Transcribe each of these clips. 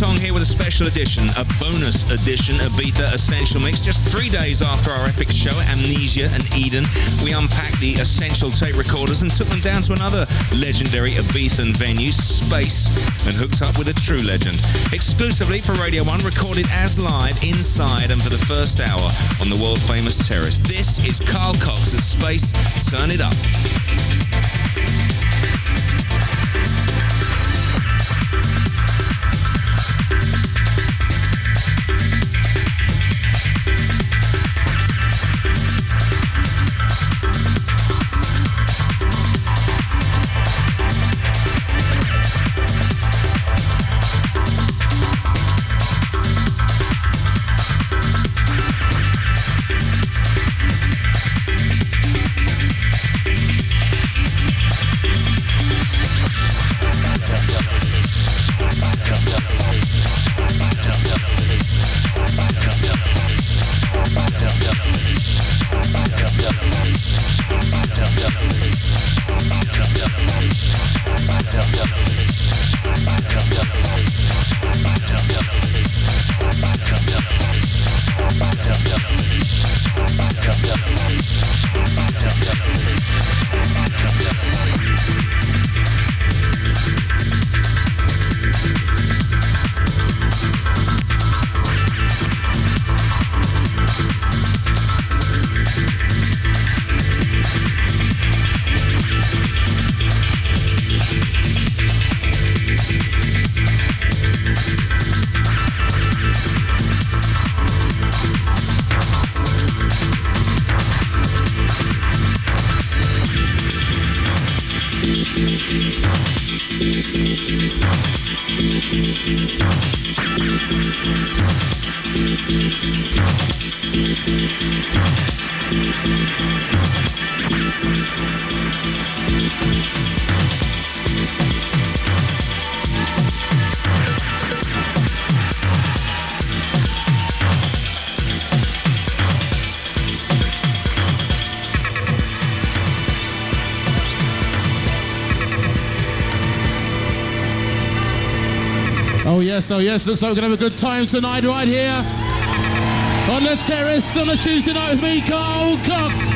Tong here with a special edition, a bonus edition of Ibiza Essential Mix. Just three days after our epic show Amnesia and Eden, we unpacked the Essential tape recorders and took them down to another legendary Ibiza venue, Space, and hooked up with a true legend. Exclusively for Radio 1, recorded as live inside and for the first hour on the world famous terrace. This is Carl Cox at Space. Turn it up. Yes, oh yes, looks like we're gonna have a good time tonight right here on the terrace on a Tuesday night with me, Carl Cox.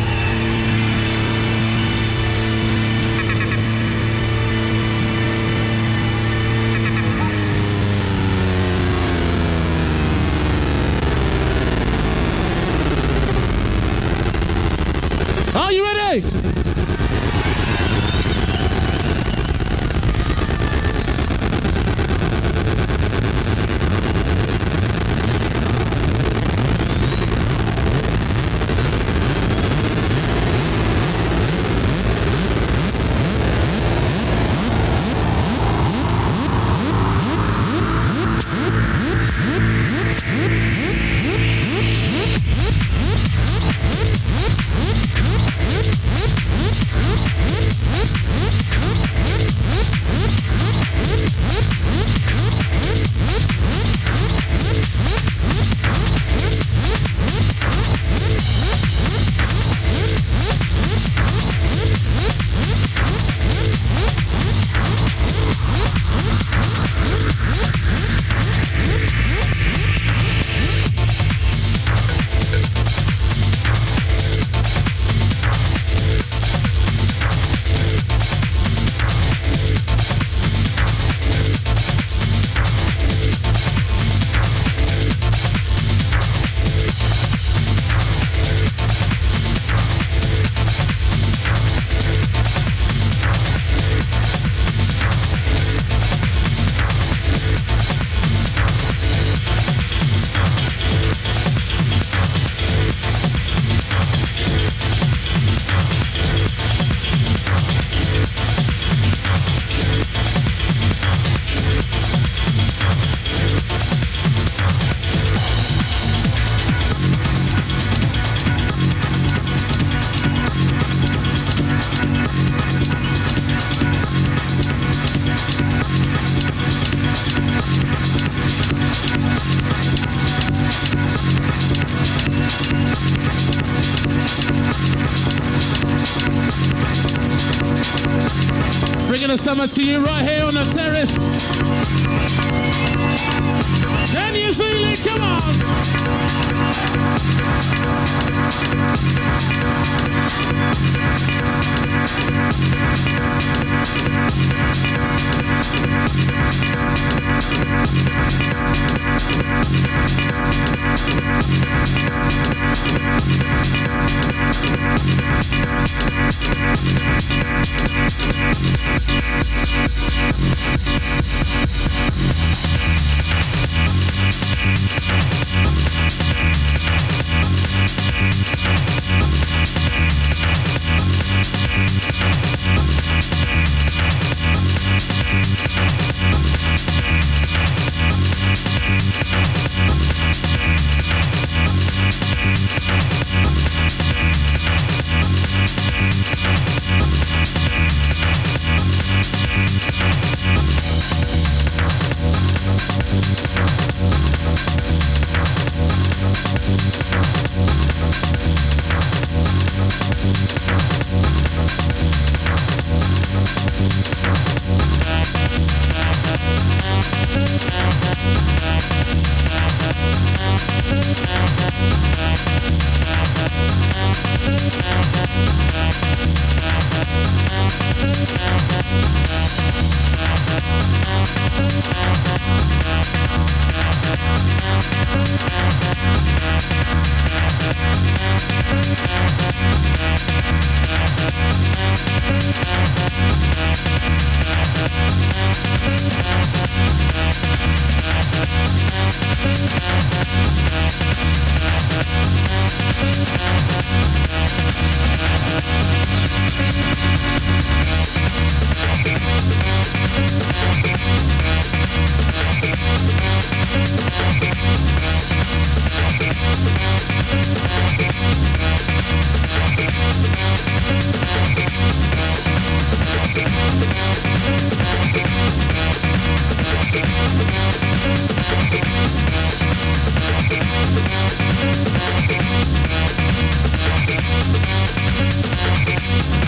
The to you right here Thank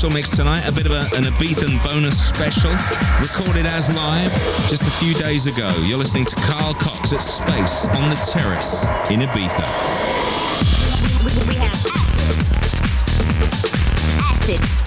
Essential Mix tonight, a bit of a, an Ibiza bonus special, recorded as live just a few days ago. You're listening to Carl Cox at Space on the Terrace in Ibiza. You're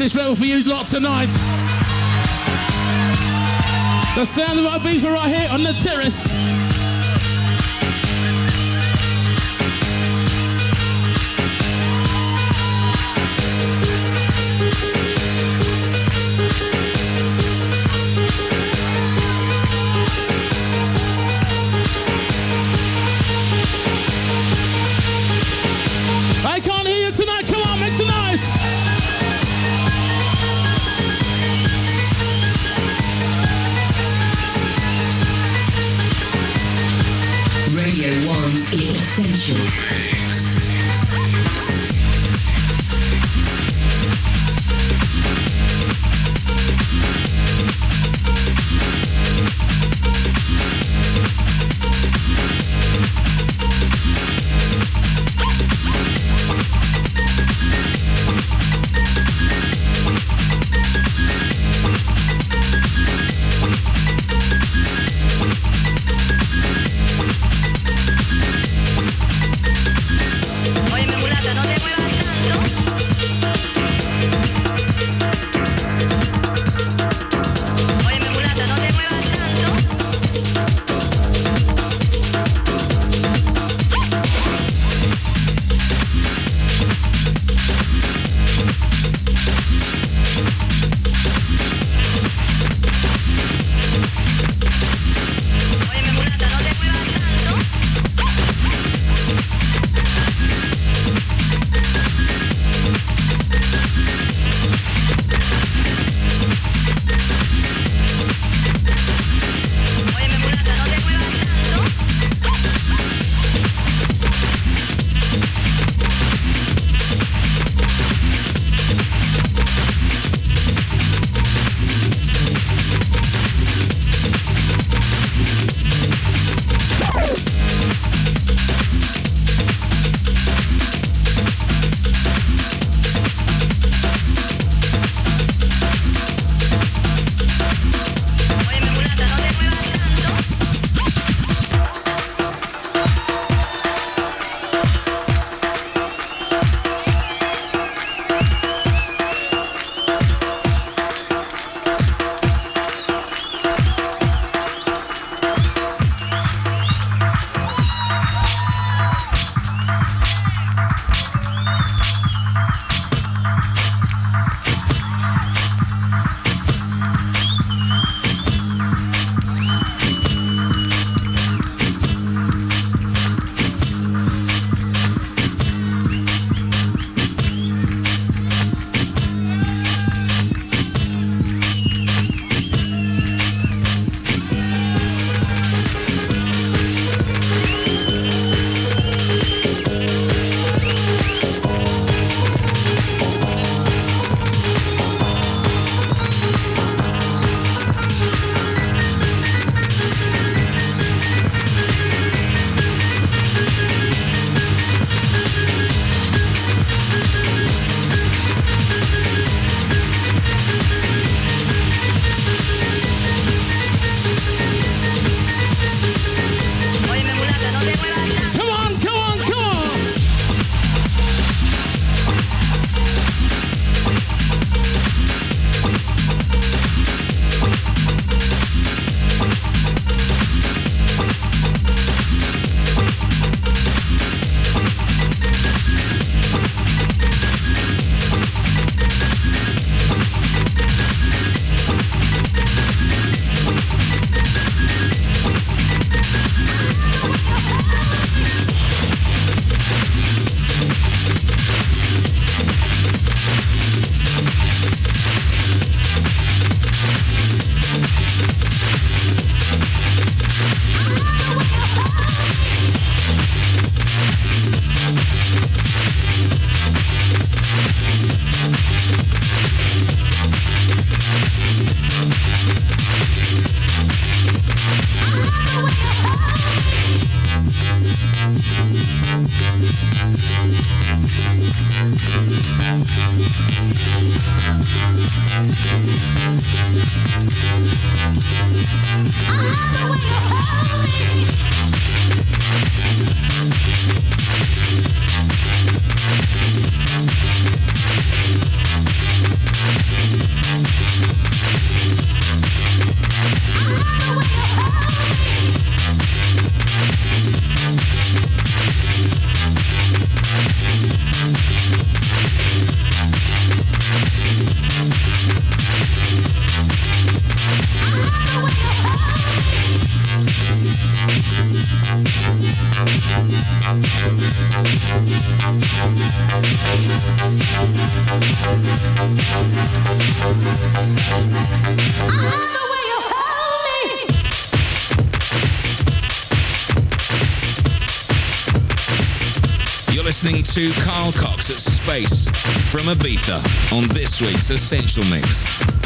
It's as for you lot tonight. The sound of our beaver right here on the terrace. Movie. To Carl Cox at Space from Ibiza on this week's Essential Mix.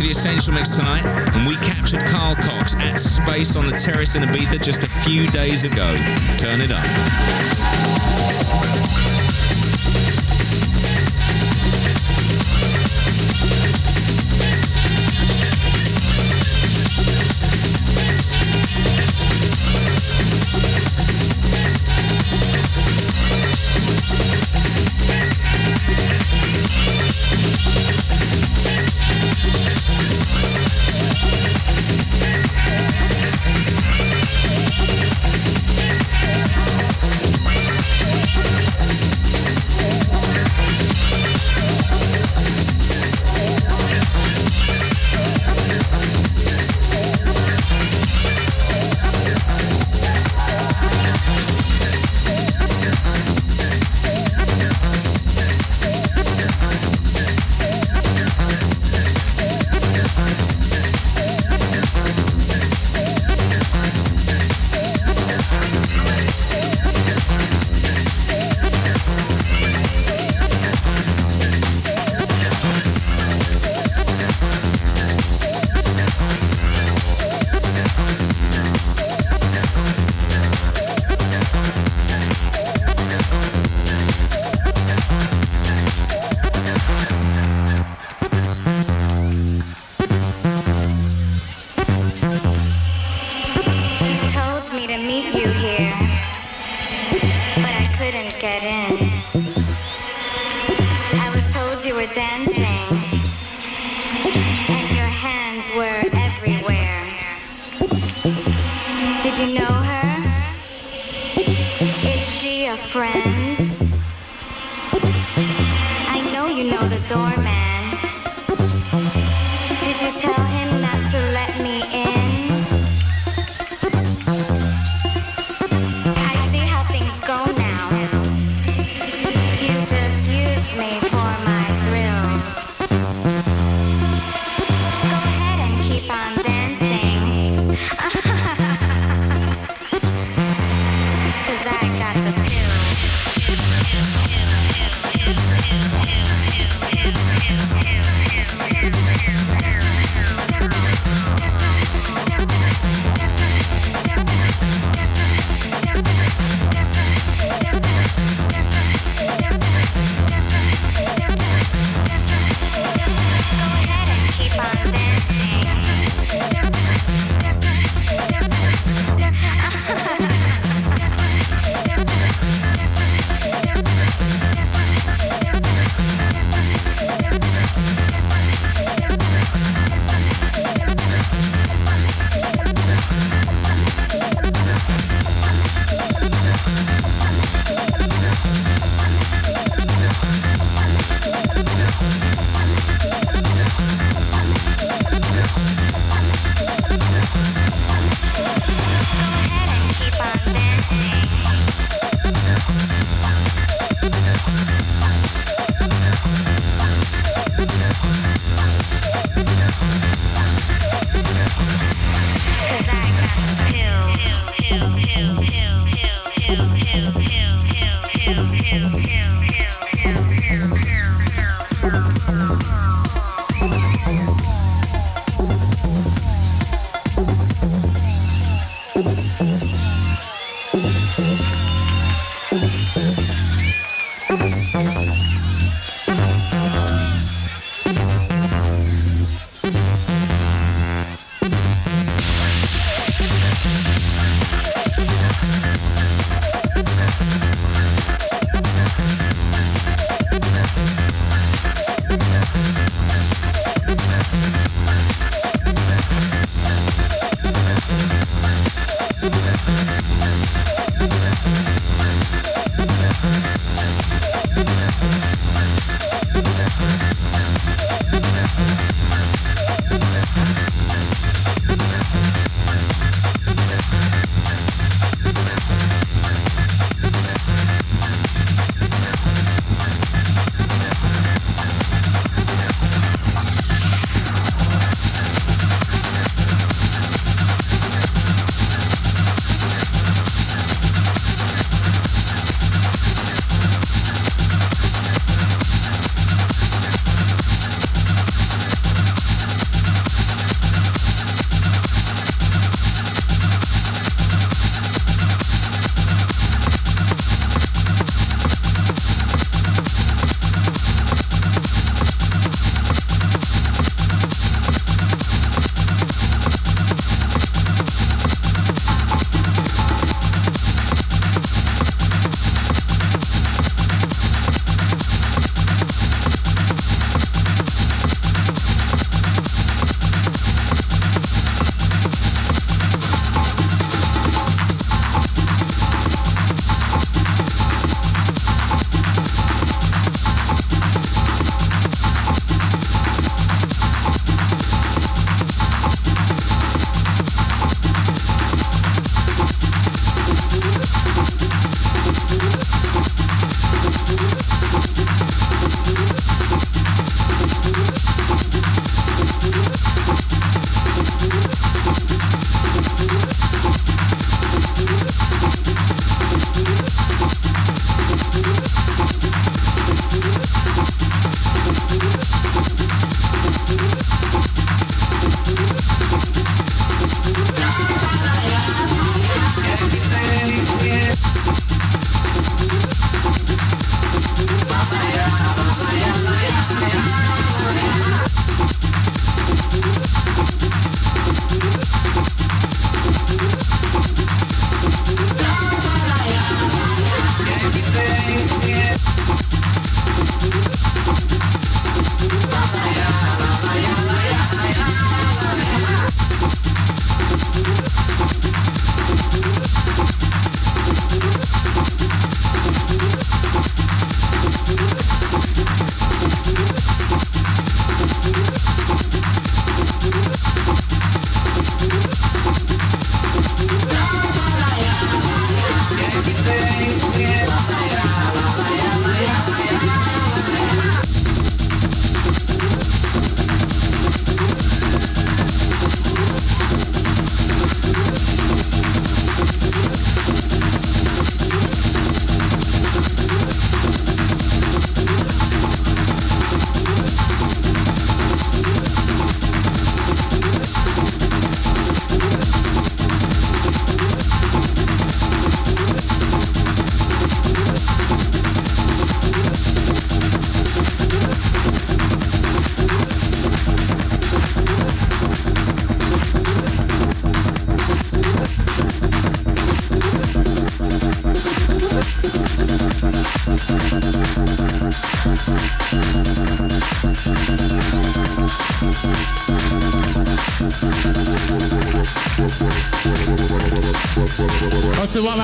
to the Essential Mix tonight, and we captured Carl Cox at Space on the terrace in Ibiza just a few days ago. Turn it up. two, two.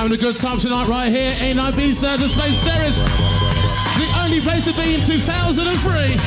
Having a good time tonight right here in Ibiza, the Space Terrace. The only place to be in 2003.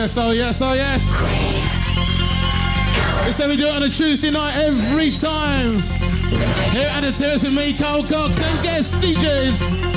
Yes, oh yes, oh yes. It's how we do it on a Tuesday night every time. Here at the terrace with me, Carl Cox, and guest DJs.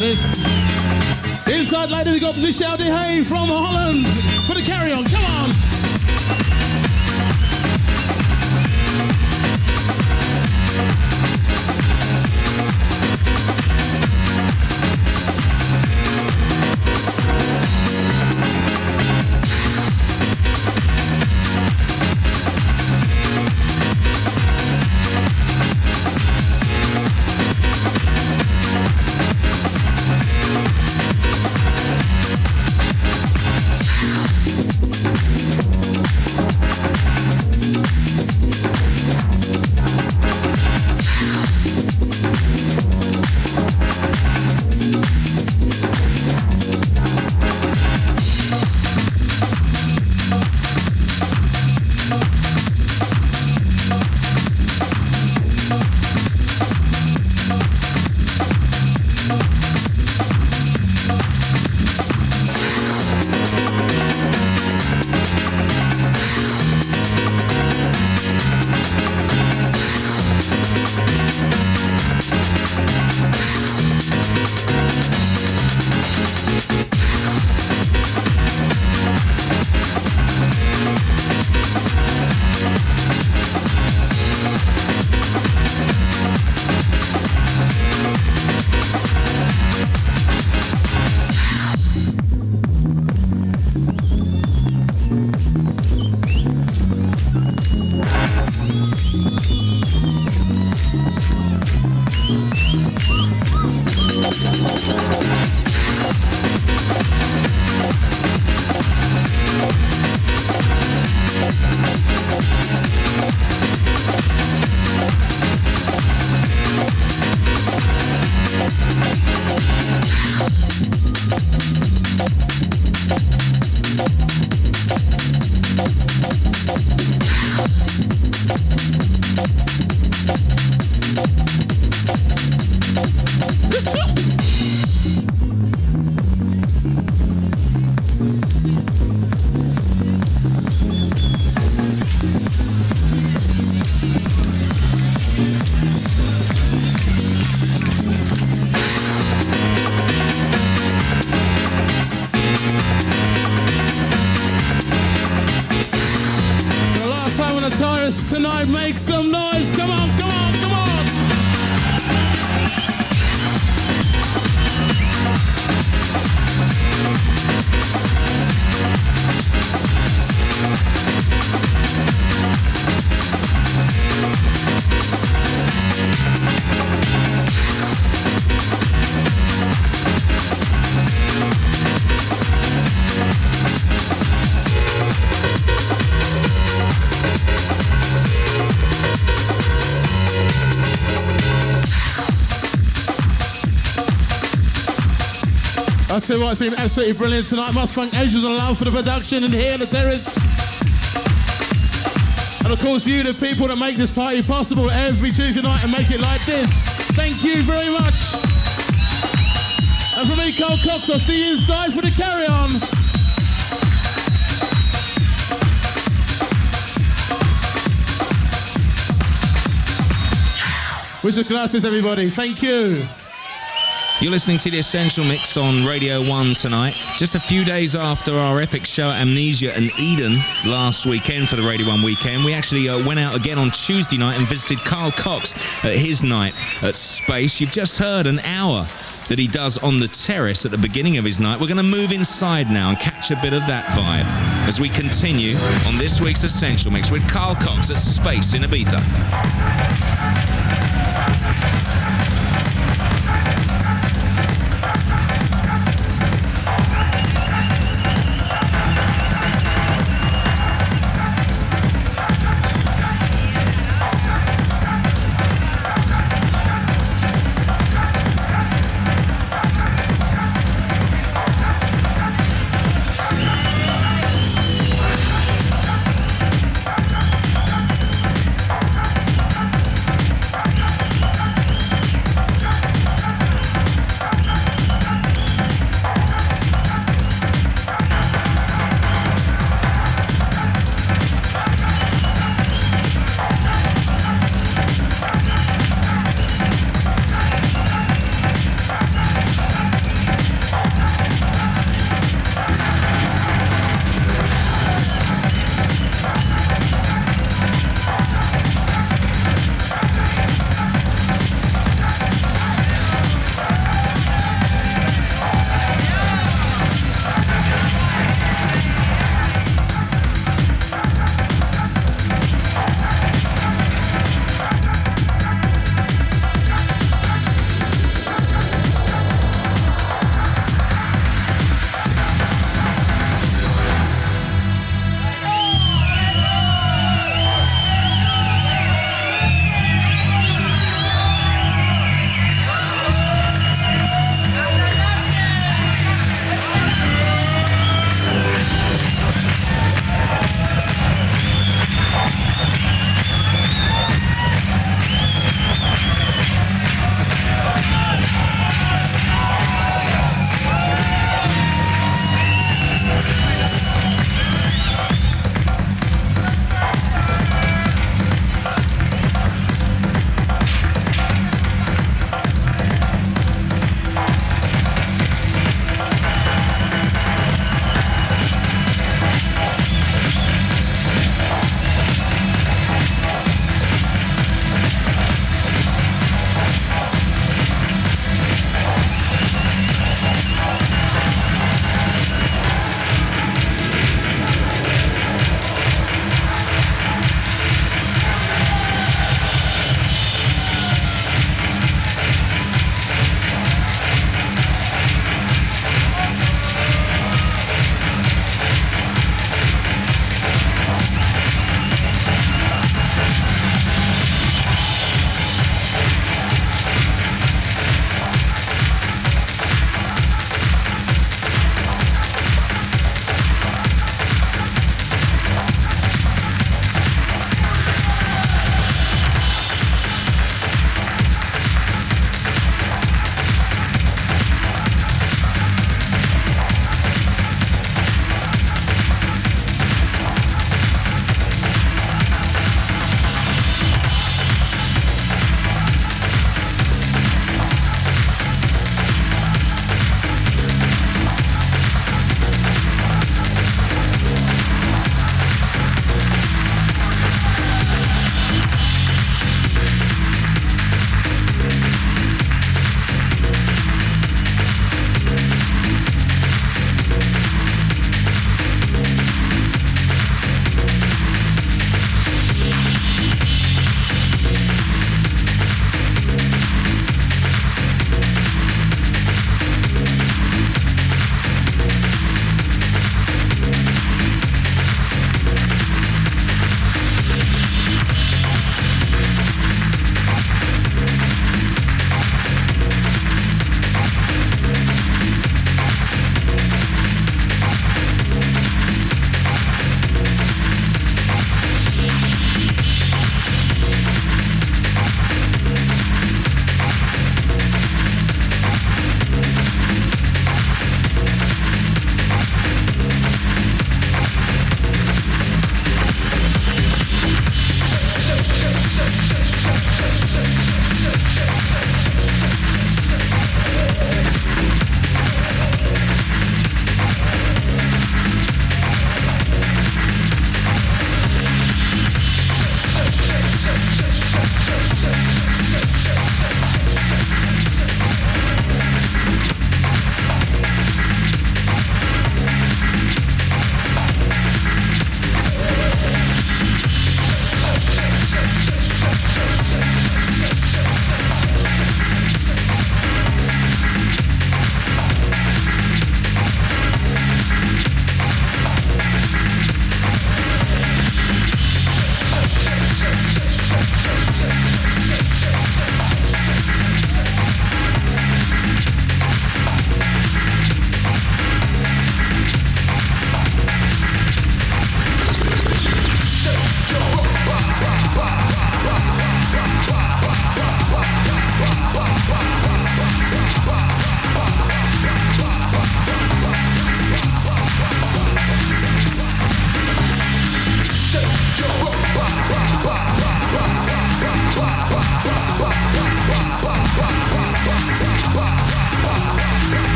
That is. Inside later, we got Michel de Hey from Holland for the carry on. Come on. I tell you what, it's been absolutely brilliant tonight. Must thank Angels and Love for the production and here on the terrace. And of course, you, the people that make this party possible every Tuesday night and make it like this. Thank you very much. And from me, Carl Cox, I'll see you inside for the carry on. Wizard glasses, everybody. Thank you. You're listening to the Essential Mix on Radio 1 tonight. Just a few days after our epic show Amnesia and Eden last weekend for the Radio 1 weekend, we actually uh, went out again on Tuesday night and visited Carl Cox at his night at Space. You've just heard an hour that he does on the terrace at the beginning of his night. We're going to move inside now and catch a bit of that vibe as we continue on this week's Essential Mix with Carl Cox at Space in Ibiza.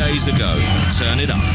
Days ago. Turn it up.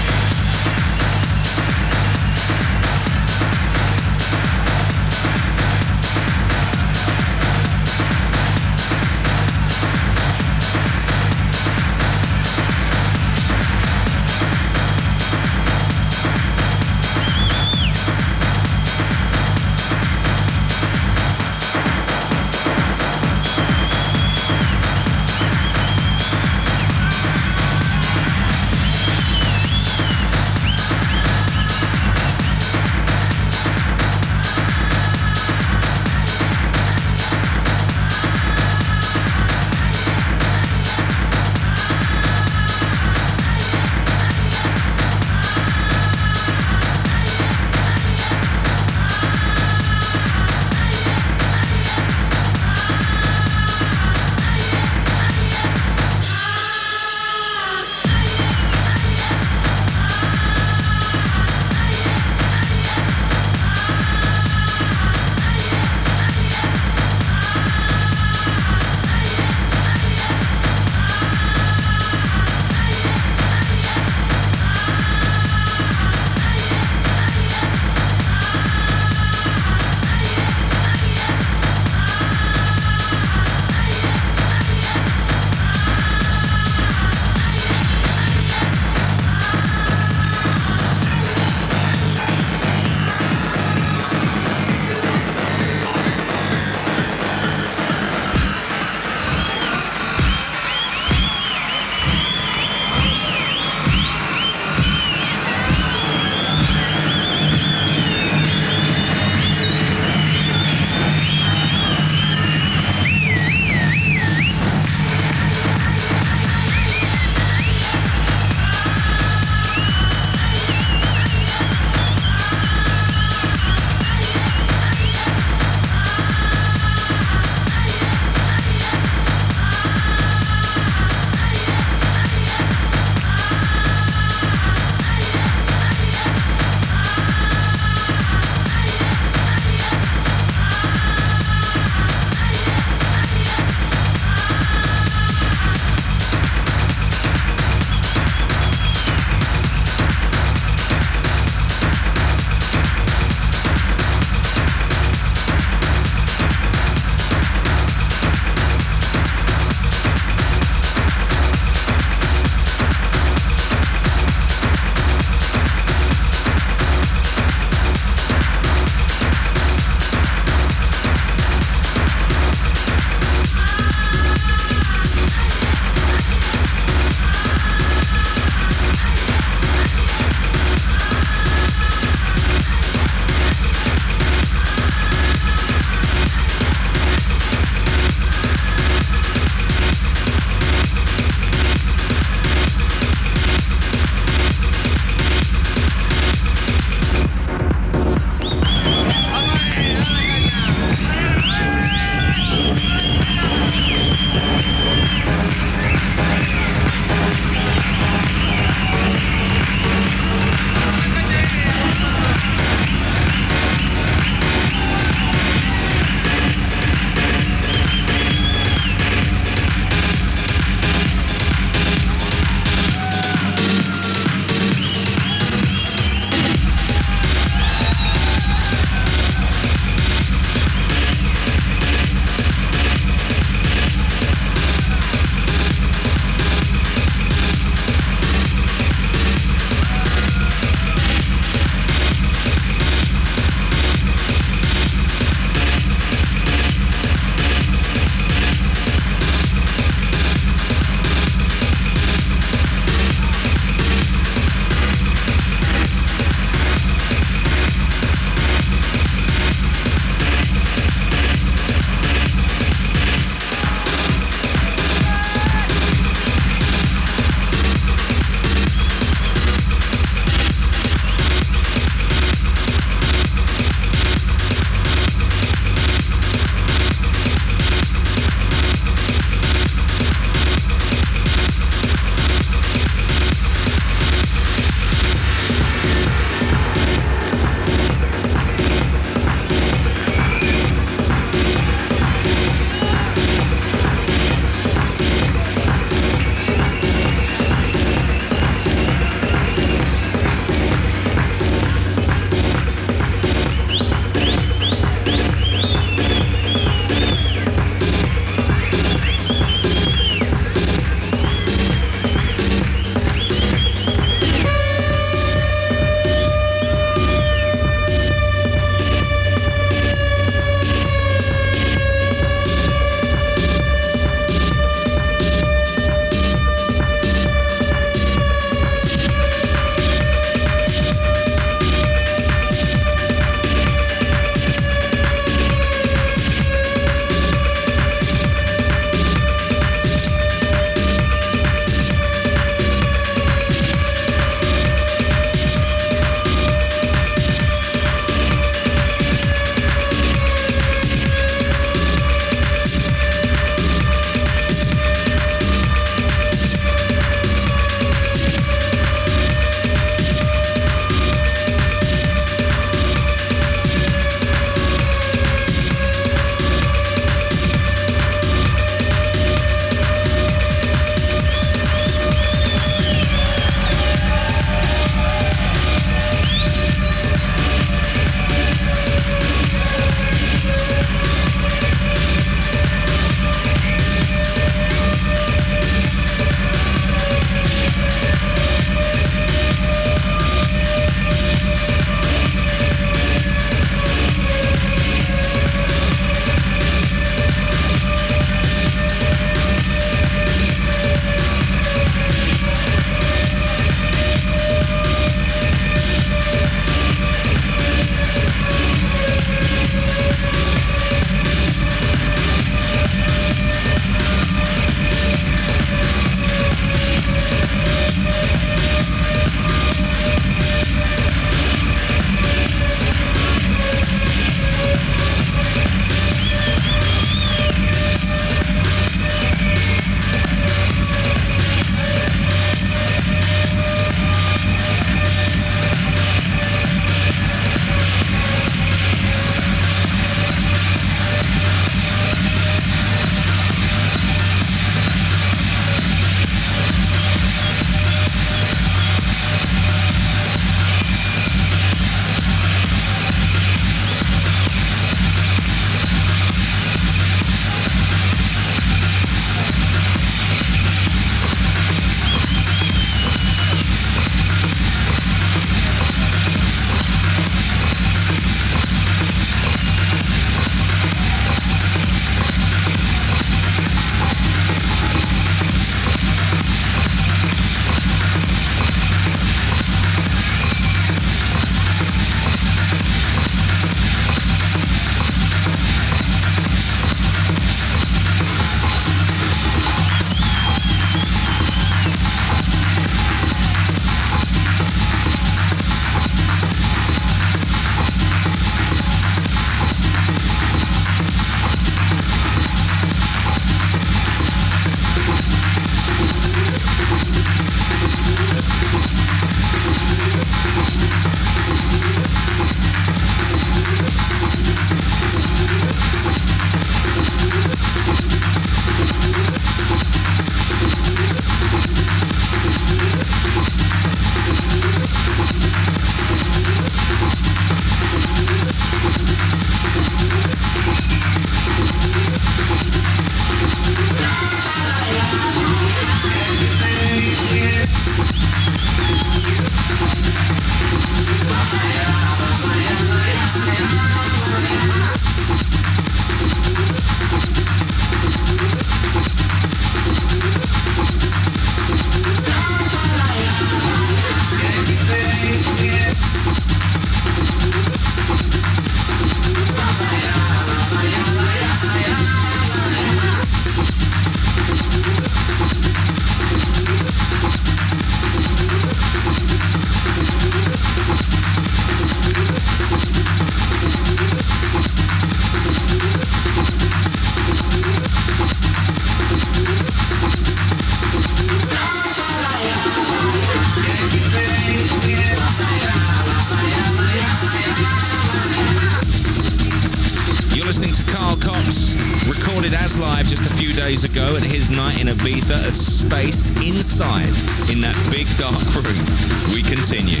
Ibiza at Space inside in that big dark room. We continue.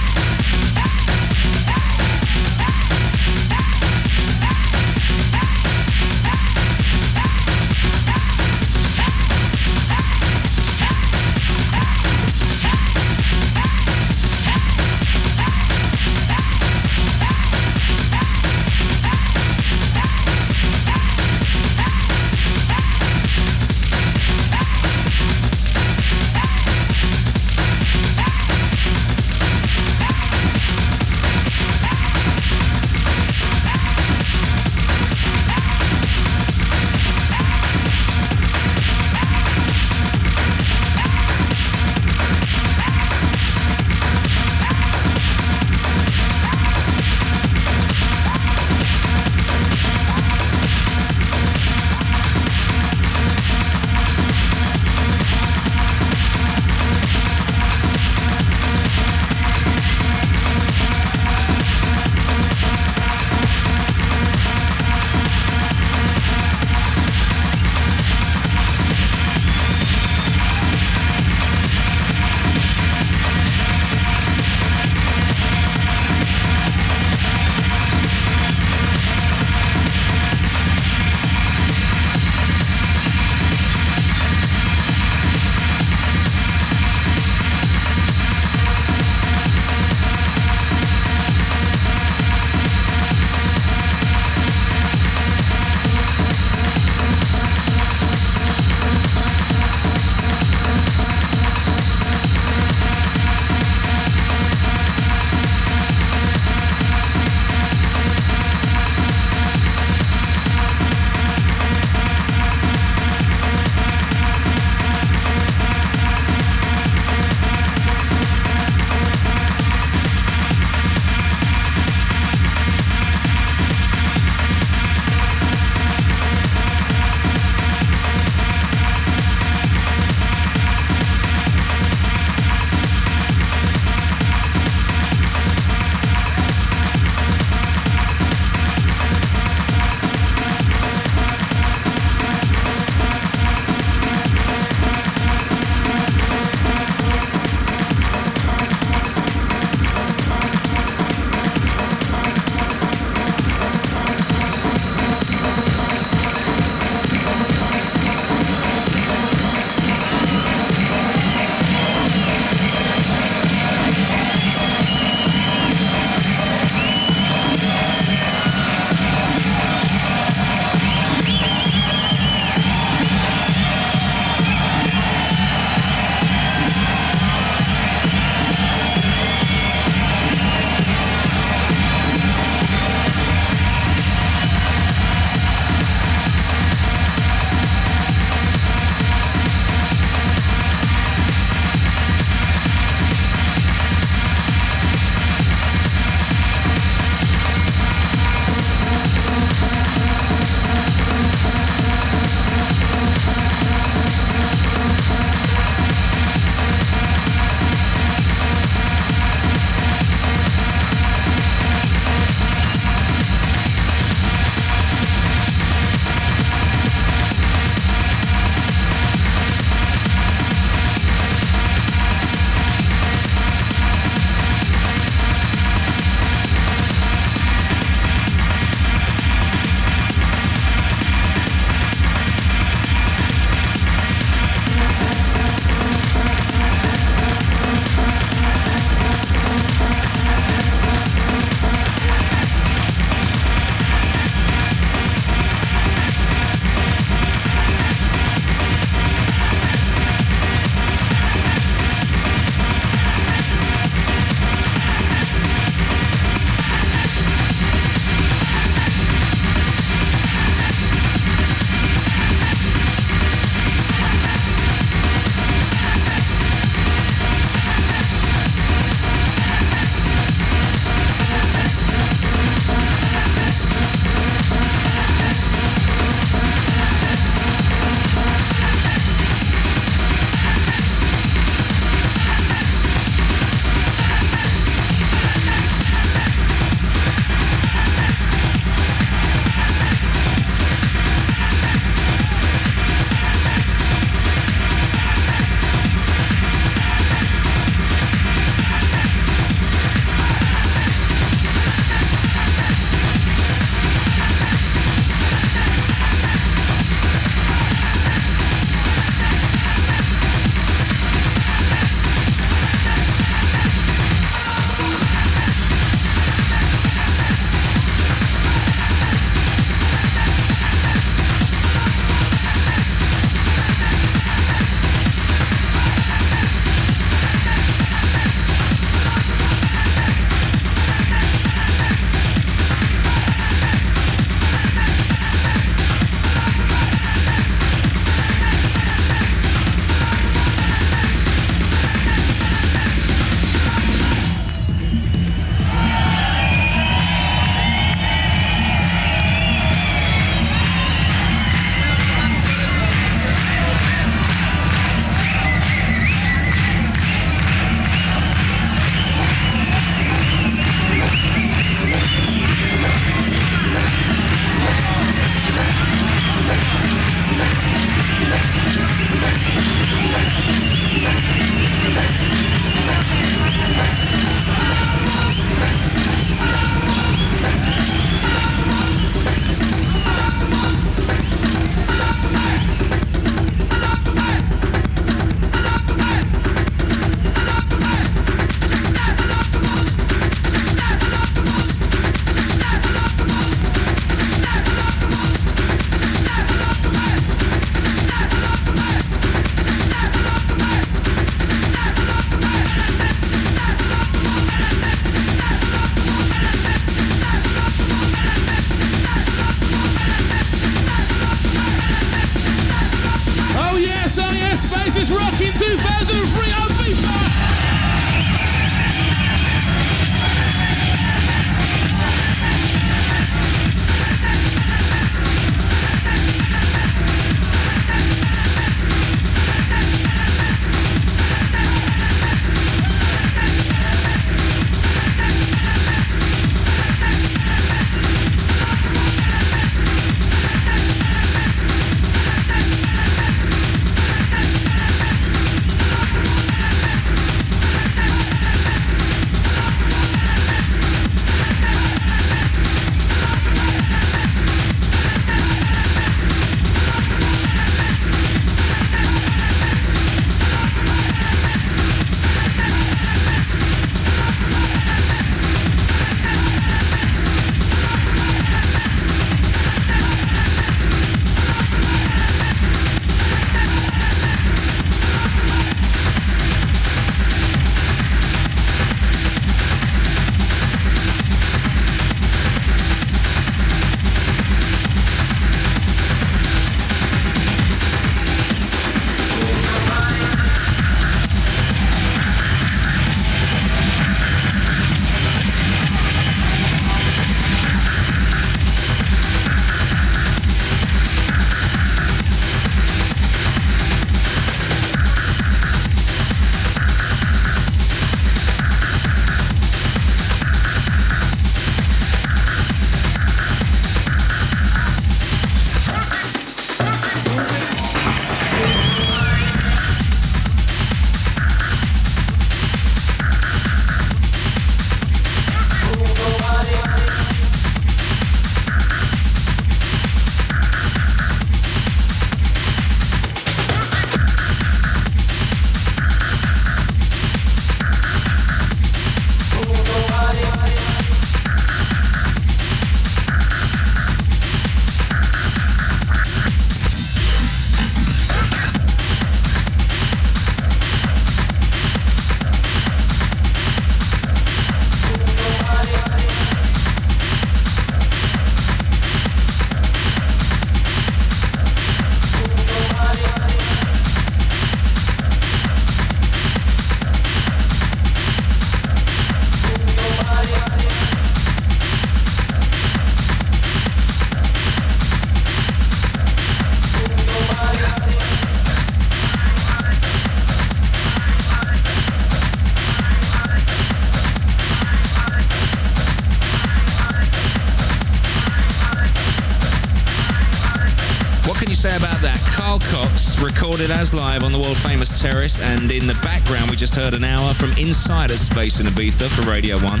Live on the world famous Terrace, and in the background we just heard an hour from Insider Space in Ibiza for Radio 1.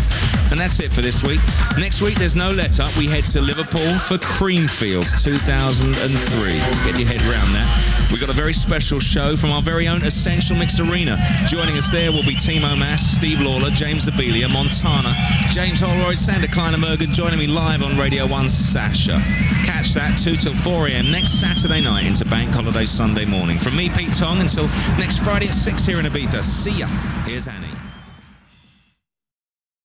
And that's it for this week. Next week there's no let up. We head to Liverpool for Creamfields 2003. Get your head around that. We've got a very special show from our very own Essential Mix Arena. Joining us there will be Timo Maas, Steve Lawler, James Zabiela, Montana, James Holroyd, Sander Kleinenberg joining me live on Radio 1's Sasha. That 2 till 4 a.m. next Saturday night into Bank Holiday Sunday morning. From me, Pete Tong, until next Friday at 6 here in Ibiza. See ya. Here's Annie.